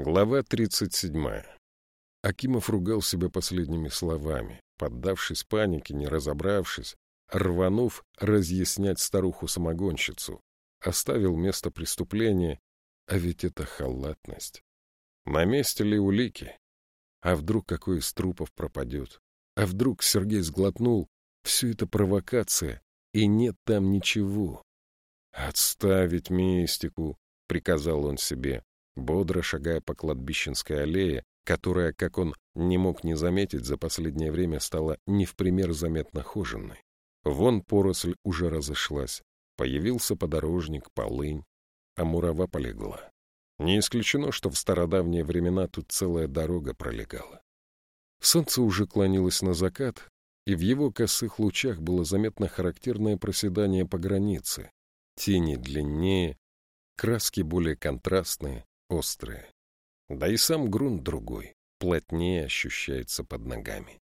Глава 37. Акимов ругал себя последними словами, поддавшись панике, не разобравшись, рванув разъяснять старуху-самогонщицу, оставил место преступления, а ведь это халатность. На месте ли улики? А вдруг какой из трупов пропадет? А вдруг Сергей сглотнул, все это провокация, и нет там ничего? «Отставить мистику», — приказал он себе, бодро шагая по кладбищенской аллее, которая, как он не мог не заметить, за последнее время стала не в пример заметно хоженной. Вон поросль уже разошлась, появился подорожник, полынь, а мурава полегла. Не исключено, что в стародавние времена тут целая дорога пролегала. Солнце уже клонилось на закат, и в его косых лучах было заметно характерное проседание по границе. Тени длиннее, краски более контрастные, острые. Да и сам грунт другой, плотнее ощущается под ногами.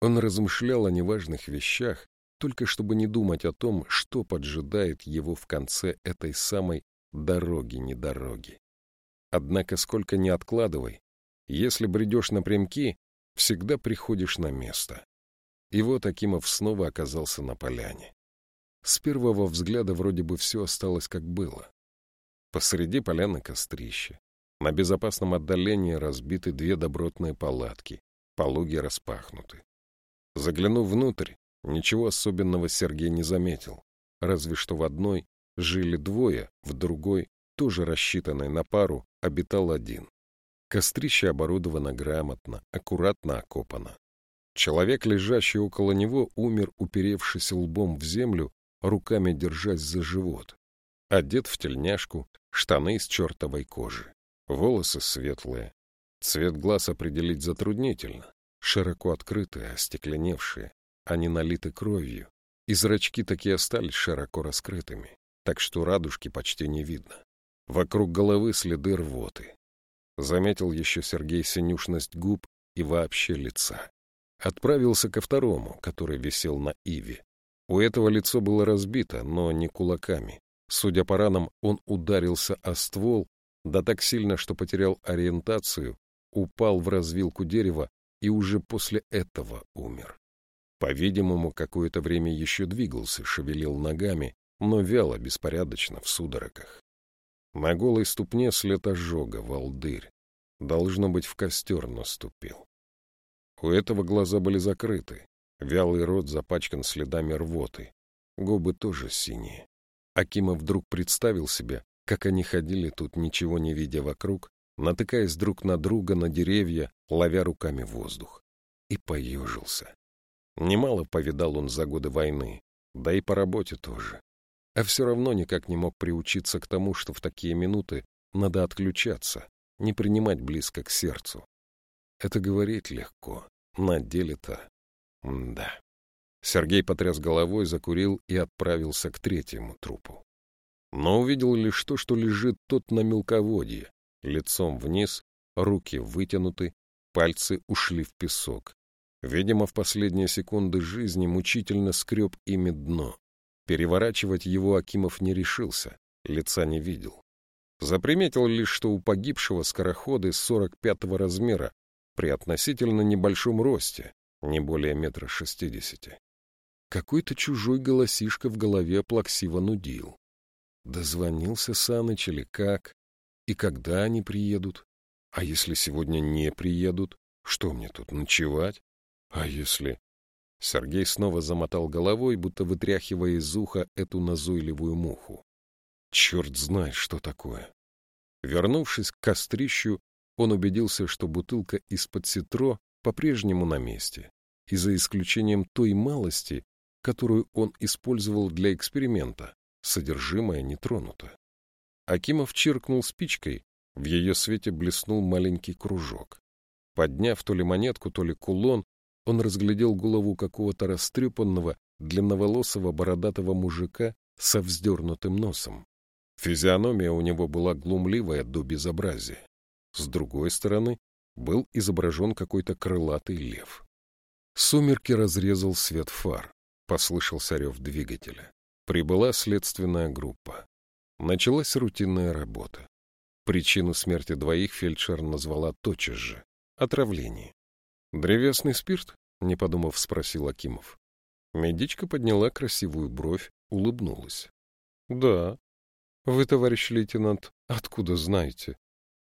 Он размышлял о неважных вещах, только чтобы не думать о том, что поджидает его в конце этой самой дороги-недороги. Однако сколько ни откладывай, если бредешь напрямки, всегда приходишь на место. И вот Акимов снова оказался на поляне. С первого взгляда вроде бы все осталось как было. Посреди поляны кострище. На безопасном отдалении разбиты две добротные палатки, пологи распахнуты. Заглянув внутрь, ничего особенного Сергей не заметил, разве что в одной жили двое, в другой, тоже рассчитанной на пару, обитал один. Кострище оборудовано грамотно, аккуратно окопано. Человек, лежащий около него, умер, уперевшись лбом в землю, руками держась за живот. Одет в тельняшку, штаны из чертовой кожи. Волосы светлые. Цвет глаз определить затруднительно. Широко открытые, остекленевшие. Они налиты кровью. И зрачки такие остались широко раскрытыми, так что радужки почти не видно. Вокруг головы следы рвоты. Заметил еще Сергей синюшность губ и вообще лица. Отправился ко второму, который висел на иве. У этого лицо было разбито, но не кулаками. Судя по ранам, он ударился о ствол да так сильно, что потерял ориентацию, упал в развилку дерева и уже после этого умер. По-видимому, какое-то время еще двигался, шевелил ногами, но вяло, беспорядочно, в судорогах. На голой ступне след ожога, волдырь. Должно быть, в костер наступил. У этого глаза были закрыты, вялый рот запачкан следами рвоты, губы тоже синие. Акима вдруг представил себе, как они ходили тут, ничего не видя вокруг, натыкаясь друг на друга на деревья, ловя руками воздух. И поежился. Немало повидал он за годы войны, да и по работе тоже. А все равно никак не мог приучиться к тому, что в такие минуты надо отключаться, не принимать близко к сердцу. Это говорить легко, на деле-то... да. Сергей потряс головой, закурил и отправился к третьему трупу но увидел лишь то, что лежит тот на мелководье, лицом вниз, руки вытянуты, пальцы ушли в песок. Видимо, в последние секунды жизни мучительно скреб ими дно. Переворачивать его Акимов не решился, лица не видел. Заприметил лишь, что у погибшего скороходы 45-го размера при относительно небольшом росте, не более метра шестидесяти. Какой-то чужой голосишка в голове плаксиво нудил. Дозвонился Саныч или как? И когда они приедут? А если сегодня не приедут? Что мне тут, ночевать? А если... Сергей снова замотал головой, будто вытряхивая из уха эту назойливую муху. Черт знает, что такое. Вернувшись к кострищу, он убедился, что бутылка из-под ситро по-прежнему на месте, и за исключением той малости, которую он использовал для эксперимента, содержимое не тронуто. Акимов чиркнул спичкой, в ее свете блеснул маленький кружок. Подняв то ли монетку, то ли кулон, он разглядел голову какого-то растрепанного, длинноволосого бородатого мужика со вздернутым носом. Физиономия у него была глумливая до безобразия. С другой стороны был изображен какой-то крылатый лев. Сумерки разрезал свет фар. Послышался рев двигателя. Прибыла следственная группа. Началась рутинная работа. Причину смерти двоих фельдшер назвала тотчас же — отравление. «Древесный спирт?» — не подумав, спросил Акимов. Медичка подняла красивую бровь, улыбнулась. «Да. Вы, товарищ лейтенант, откуда знаете?»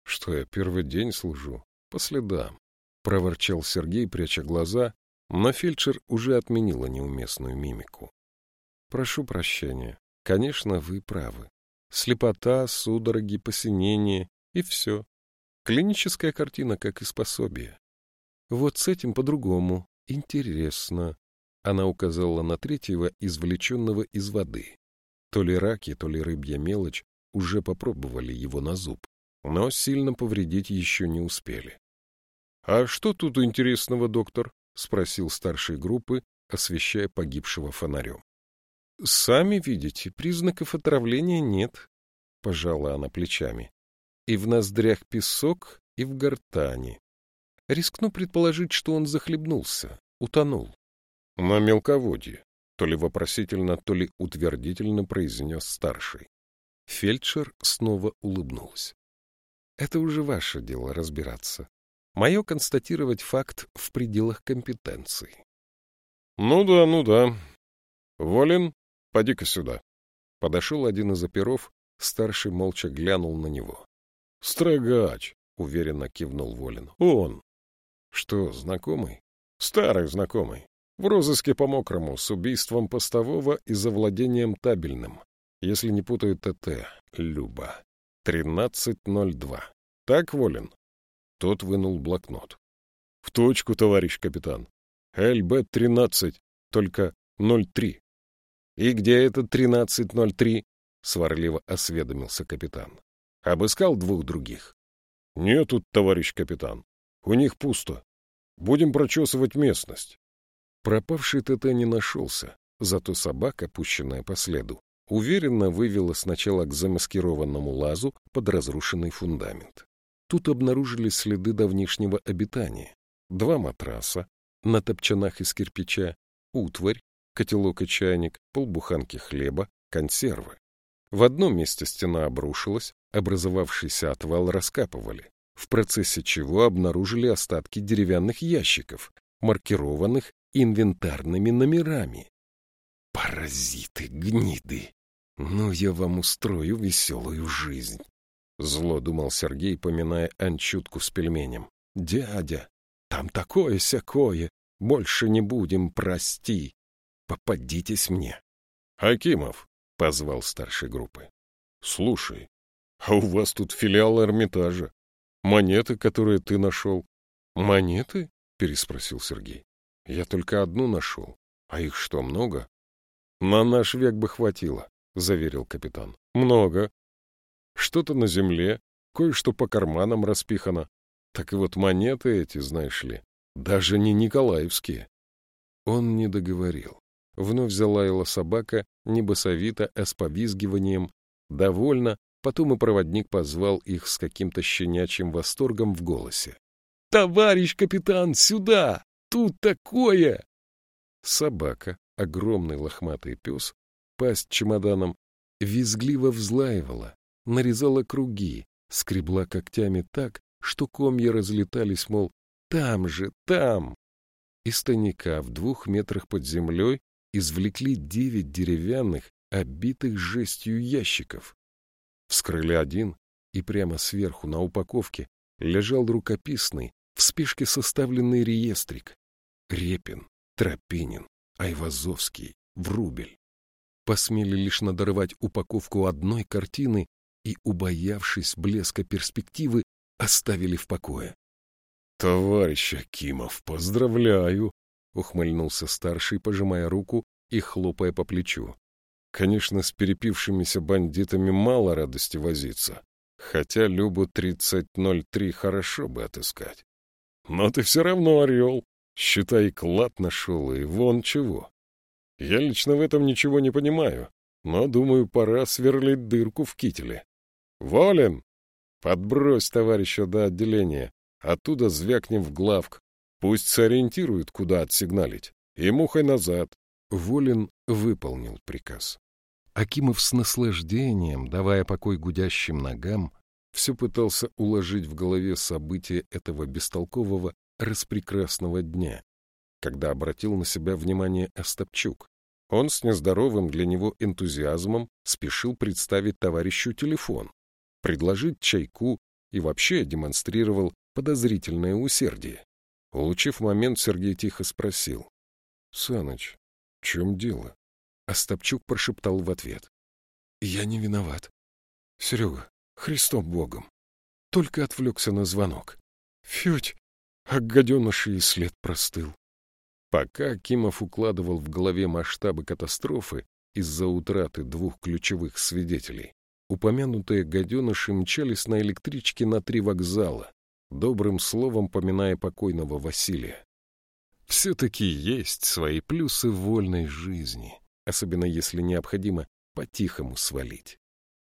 «Что я первый день служу? По следам», — проворчал Сергей, пряча глаза, но фельдшер уже отменила неуместную мимику. «Прошу прощения. Конечно, вы правы. Слепота, судороги, посинение и все. Клиническая картина, как и способие. Вот с этим по-другому. Интересно. Она указала на третьего, извлеченного из воды. То ли раки, то ли рыбья мелочь уже попробовали его на зуб, но сильно повредить еще не успели. — А что тут интересного, доктор? — спросил старший группы, освещая погибшего фонарем. — Сами видите, признаков отравления нет, — пожала она плечами. — И в ноздрях песок, и в гортани. Рискну предположить, что он захлебнулся, утонул. — На мелководье, — то ли вопросительно, то ли утвердительно произнес старший. Фельдшер снова улыбнулась. — Это уже ваше дело разбираться. Мое констатировать факт в пределах компетенции. — Ну да, ну да. Волин, поди-ка сюда. Подошел один из оперов, старший молча глянул на него. — Строгач, — уверенно кивнул Волин. — Он. — Что, знакомый? — Старый знакомый. В розыске по-мокрому, с убийством постового и завладением табельным. Если не путаю ТТ, Люба. 13.02. Так, Волин? Тот вынул блокнот. — В точку, товарищ капитан. ЛБ-13, только 03. — И где этот 13.03? — сварливо осведомился капитан. — Обыскал двух других? — Нет тут, товарищ капитан. У них пусто. Будем прочесывать местность. Пропавший ТТ не нашелся, зато собака, пущенная по следу, уверенно вывела сначала к замаскированному лазу под разрушенный фундамент. Тут обнаружили следы давнишнего обитания. Два матраса, на топчанах из кирпича, утварь, котелок и чайник, полбуханки хлеба, консервы. В одном месте стена обрушилась, образовавшийся отвал раскапывали, в процессе чего обнаружили остатки деревянных ящиков, маркированных инвентарными номерами. Паразиты, гниды! Ну, я вам устрою веселую жизнь. Зло думал Сергей, поминая анчутку с пельменем. Дядя, там такое-сякое, больше не будем, прости. Попадитесь мне. Акимов, — позвал старшей группы. — Слушай, а у вас тут филиал Эрмитажа. Монеты, которые ты нашел. — Монеты? — переспросил Сергей. — Я только одну нашел. А их что, много? — На наш век бы хватило, — заверил капитан. — Много. Что-то на земле, кое-что по карманам распихано. Так и вот монеты эти, знаешь ли, даже не николаевские. Он не договорил. Вновь залаяла собака, не басовито, а с повизгиванием. Довольно, потом и проводник позвал их с каким-то щенячьим восторгом в голосе. — Товарищ капитан, сюда! Тут такое! Собака, огромный лохматый пес, пасть чемоданом, визгливо взлаивала, нарезала круги, скребла когтями так, что комья разлетались, мол, там же, там. Из тайника в двух метрах под землей извлекли девять деревянных, обитых жестью ящиков. Вскрыли один, и прямо сверху на упаковке лежал рукописный, в спешке составленный реестрик. Репин, Тропинин, Айвазовский, Врубель. Посмели лишь надорвать упаковку одной картины и, убоявшись блеска перспективы, оставили в покое. — Товарищ Акимов, поздравляю! ухмыльнулся старший, пожимая руку и хлопая по плечу. Конечно, с перепившимися бандитами мало радости возиться, хотя Любу 3003 хорошо бы отыскать. Но ты все равно орел. Считай, клад нашел, и вон чего. Я лично в этом ничего не понимаю, но, думаю, пора сверлить дырку в кителе. Волен! Подбрось товарища до отделения, оттуда звякнем в главк, Пусть сориентирует, куда отсигналить, и мухой назад. Волин выполнил приказ. Акимов с наслаждением, давая покой гудящим ногам, все пытался уложить в голове события этого бестолкового, распрекрасного дня, когда обратил на себя внимание Остапчук. Он с нездоровым для него энтузиазмом спешил представить товарищу телефон, предложить чайку и вообще демонстрировал подозрительное усердие. Улучив момент, Сергей тихо спросил. — Саныч, в чем дело? Остапчук прошептал в ответ. — Я не виноват. — Серега, Христом Богом. Только отвлекся на звонок. Фють, а гаденыши и след простыл. Пока Кимов укладывал в голове масштабы катастрофы из-за утраты двух ключевых свидетелей, упомянутые гаденыши мчались на электричке на три вокзала, добрым словом поминая покойного Василия. Все-таки есть свои плюсы вольной жизни, особенно если необходимо по-тихому свалить.